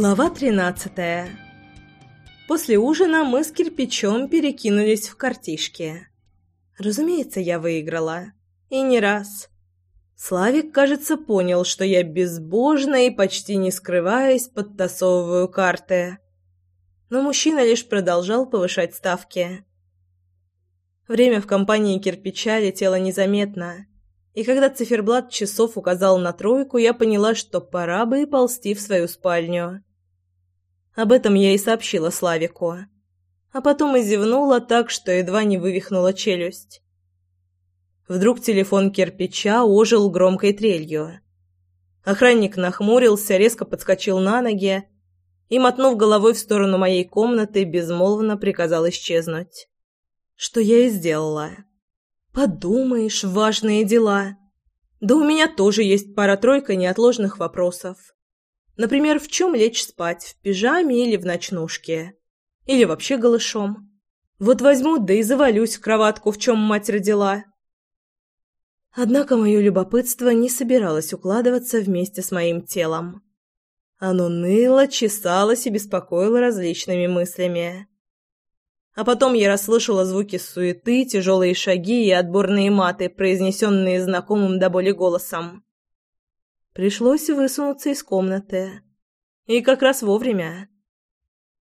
Глава 13 После ужина мы с кирпичом перекинулись в картишки. Разумеется, я выиграла. И не раз. Славик, кажется, понял, что я безбожно и почти не скрываясь подтасовываю карты. Но мужчина лишь продолжал повышать ставки. Время в компании кирпича летело незаметно. И когда циферблат часов указал на тройку, я поняла, что пора бы и ползти в свою спальню. Об этом я и сообщила Славику. А потом и зевнула так, что едва не вывихнула челюсть. Вдруг телефон кирпича ожил громкой трелью. Охранник нахмурился, резко подскочил на ноги и, мотнув головой в сторону моей комнаты, безмолвно приказал исчезнуть. Что я и сделала. Подумаешь, важные дела. Да у меня тоже есть пара-тройка неотложных вопросов. Например, в чем лечь спать, в пижаме или в ночнушке? Или вообще голышом? Вот возьму, да и завалюсь в кроватку, в чем мать родила. Однако мое любопытство не собиралось укладываться вместе с моим телом. Оно ныло, чесалось и беспокоило различными мыслями. А потом я расслышала звуки суеты, тяжелые шаги и отборные маты, произнесенные знакомым до боли голосом. Пришлось высунуться из комнаты. И как раз вовремя.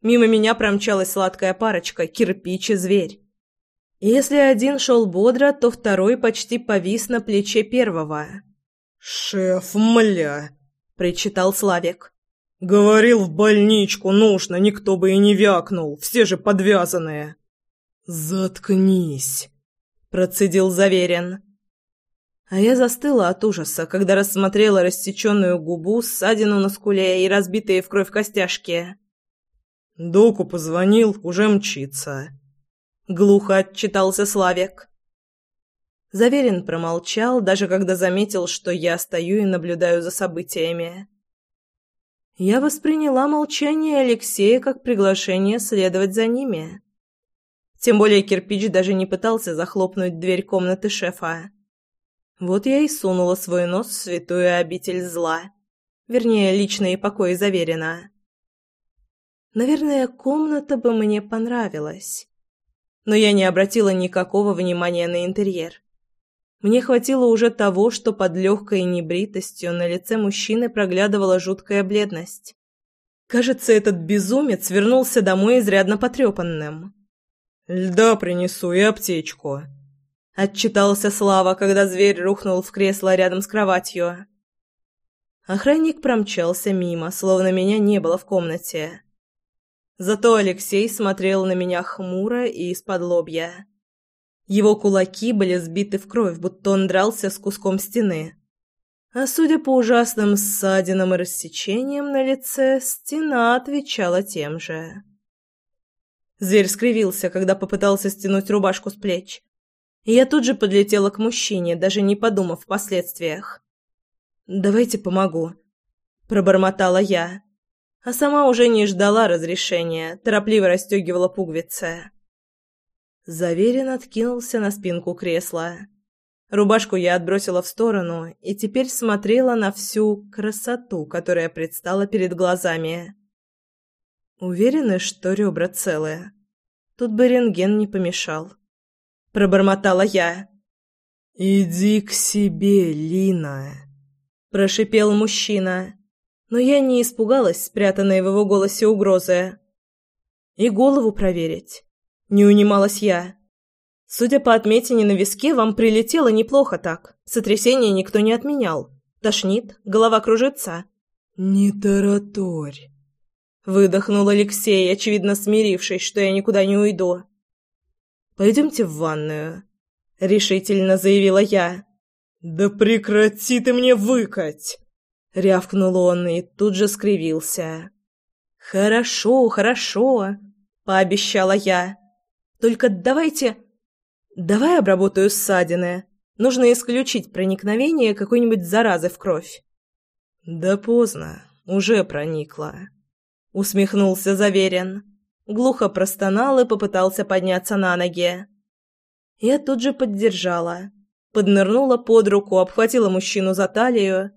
Мимо меня промчалась сладкая парочка, кирпич и зверь. Если один шел бодро, то второй почти повис на плече первого. «Шеф, мля!» — причитал Славик. «Говорил, в больничку нужно, никто бы и не вякнул, все же подвязанные». «Заткнись», — процедил Заверин. А я застыла от ужаса, когда рассмотрела рассеченную губу, ссадину на скуле и разбитые в кровь костяшки. «Доку позвонил, уже мчится», — глухо отчитался Славик. Заверин промолчал, даже когда заметил, что я стою и наблюдаю за событиями. Я восприняла молчание Алексея как приглашение следовать за ними. Тем более кирпич даже не пытался захлопнуть дверь комнаты шефа. Вот я и сунула свой нос в святую обитель зла. Вернее, личные покои заверено. Наверное, комната бы мне понравилась. Но я не обратила никакого внимания на интерьер. Мне хватило уже того, что под легкой небритостью на лице мужчины проглядывала жуткая бледность. Кажется, этот безумец вернулся домой изрядно потрепанным. «Льда принесу и аптечку», — отчитался Слава, когда зверь рухнул в кресло рядом с кроватью. Охранник промчался мимо, словно меня не было в комнате. Зато Алексей смотрел на меня хмуро и из-под лобья. Его кулаки были сбиты в кровь, будто он дрался с куском стены. А судя по ужасным ссадинам и рассечениям на лице, стена отвечала тем же. Зверь скривился, когда попытался стянуть рубашку с плеч. Я тут же подлетела к мужчине, даже не подумав о последствиях. «Давайте помогу», – пробормотала я. А сама уже не ждала разрешения, торопливо расстегивала пуговицы. Заверен откинулся на спинку кресла. Рубашку я отбросила в сторону и теперь смотрела на всю красоту, которая предстала перед глазами. Уверены, что ребра целые? Тут бы рентген не помешал. Пробормотала я. «Иди к себе, Лина», – прошипел мужчина. Но я не испугалась спрятанной в его голосе угрозы. «И голову проверить». Не унималась я. Судя по отметине на виске, вам прилетело неплохо так. Сотрясение никто не отменял. Тошнит, голова кружится. Не тараторь. Выдохнул Алексей, очевидно смирившись, что я никуда не уйду. Пойдемте в ванную, решительно заявила я. Да прекрати ты мне выкать! рявкнул он и тут же скривился. Хорошо, хорошо, пообещала я. Только давайте... Давай обработаю ссадины. Нужно исключить проникновение какой-нибудь заразы в кровь. Да поздно. Уже проникла. Усмехнулся Заверен. Глухо простонал и попытался подняться на ноги. Я тут же поддержала. Поднырнула под руку, обхватила мужчину за талию.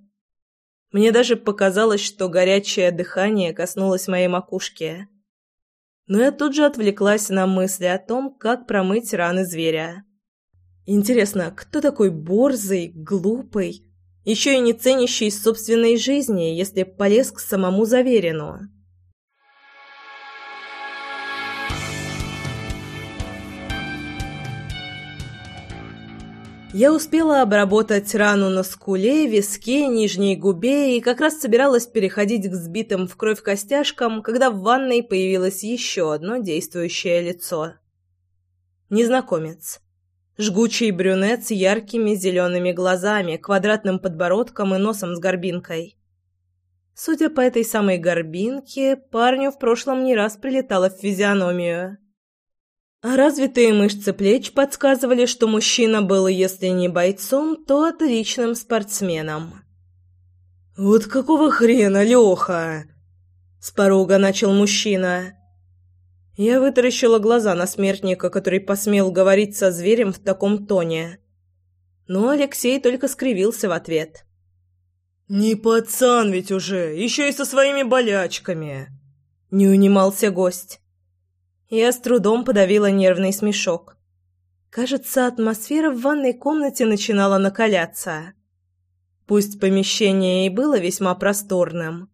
Мне даже показалось, что горячее дыхание коснулось моей макушки. Но я тут же отвлеклась на мысли о том, как промыть раны зверя. Интересно, кто такой борзый, глупый, еще и не ценящий собственной жизни, если полез к самому заверенному? Я успела обработать рану на скуле, виске, нижней губе и как раз собиралась переходить к сбитым в кровь костяшкам, когда в ванной появилось еще одно действующее лицо. Незнакомец. Жгучий брюнет с яркими зелеными глазами, квадратным подбородком и носом с горбинкой. Судя по этой самой горбинке, парню в прошлом не раз прилетало в физиономию. А развитые мышцы плеч подсказывали, что мужчина был, если не бойцом, то отличным спортсменом. «Вот какого хрена, Леха?» С порога начал мужчина. Я вытаращила глаза на смертника, который посмел говорить со зверем в таком тоне. Но Алексей только скривился в ответ. «Не пацан ведь уже, еще и со своими болячками!» Не унимался гость. Я с трудом подавила нервный смешок. Кажется, атмосфера в ванной комнате начинала накаляться. Пусть помещение и было весьма просторным,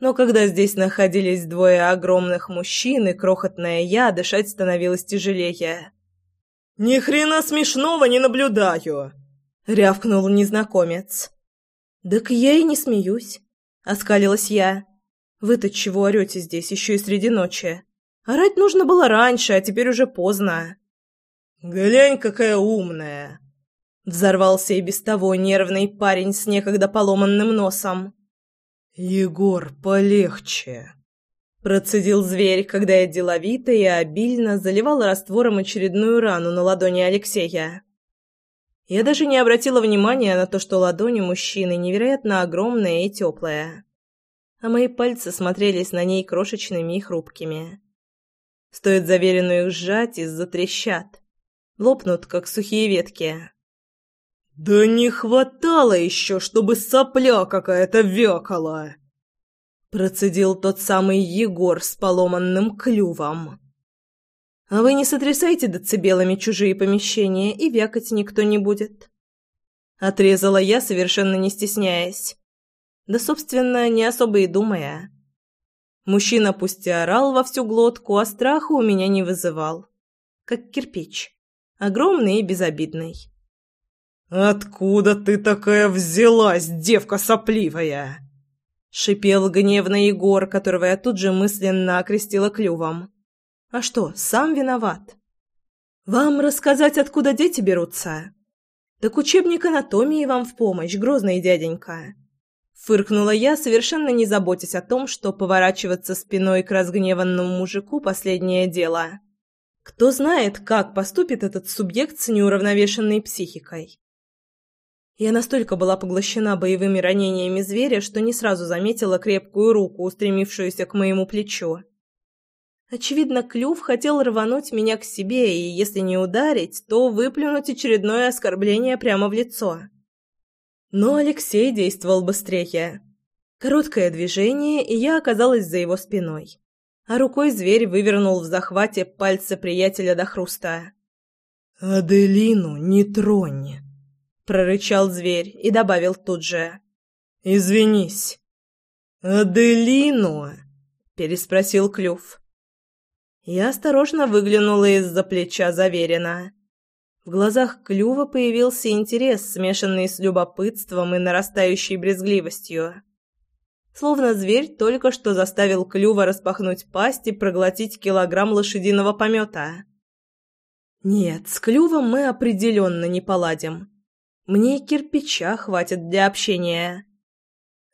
но когда здесь находились двое огромных мужчин и крохотная я, дышать становилось тяжелее. «Ни хрена смешного не наблюдаю!» — рявкнул незнакомец. «Так я и не смеюсь», — оскалилась я. «Вы-то чего орете здесь, еще и среди ночи?» Орать нужно было раньше, а теперь уже поздно. «Глянь, какая умная!» Взорвался и без того нервный парень с некогда поломанным носом. «Егор, полегче!» Процедил зверь, когда я деловито и обильно заливала раствором очередную рану на ладони Алексея. Я даже не обратила внимания на то, что ладонь у мужчины невероятно огромная и теплая, а мои пальцы смотрелись на ней крошечными и хрупкими. Стоит заверенную их сжать и затрещат. Лопнут, как сухие ветки. «Да не хватало еще, чтобы сопля какая-то вякала!» Процедил тот самый Егор с поломанным клювом. «А вы не сотрясайте децибелами чужие помещения, и вякать никто не будет». Отрезала я, совершенно не стесняясь. Да, собственно, не особо и думая. Мужчина пусть и орал во всю глотку, а страха у меня не вызывал. Как кирпич. Огромный и безобидный. «Откуда ты такая взялась, девка сопливая?» Шипел гневно Егор, которого я тут же мысленно окрестила клювом. «А что, сам виноват?» «Вам рассказать, откуда дети берутся?» «Так учебник анатомии вам в помощь, грозный дяденька. Фыркнула я, совершенно не заботясь о том, что поворачиваться спиной к разгневанному мужику – последнее дело. Кто знает, как поступит этот субъект с неуравновешенной психикой. Я настолько была поглощена боевыми ранениями зверя, что не сразу заметила крепкую руку, устремившуюся к моему плечу. Очевидно, клюв хотел рвануть меня к себе и, если не ударить, то выплюнуть очередное оскорбление прямо в лицо. Но Алексей действовал быстрее. Короткое движение, и я оказалась за его спиной. А рукой зверь вывернул в захвате пальцы приятеля до хруста. «Аделину не тронь!» — прорычал зверь и добавил тут же. «Извинись». «Аделину?» — переспросил Клюв. Я осторожно выглянула из-за плеча Заверина. В глазах Клюва появился интерес, смешанный с любопытством и нарастающей брезгливостью. Словно зверь только что заставил Клюва распахнуть пасть и проглотить килограмм лошадиного помета. Нет, с Клювом мы определенно не поладим. Мне кирпича хватит для общения.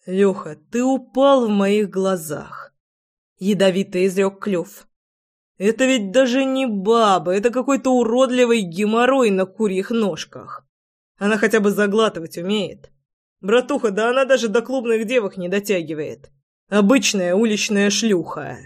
«Леха, ты упал в моих глазах», — ядовито изрек Клюв. Это ведь даже не баба, это какой-то уродливый геморрой на курьих ножках. Она хотя бы заглатывать умеет. Братуха, да она даже до клубных девок не дотягивает. Обычная уличная шлюха.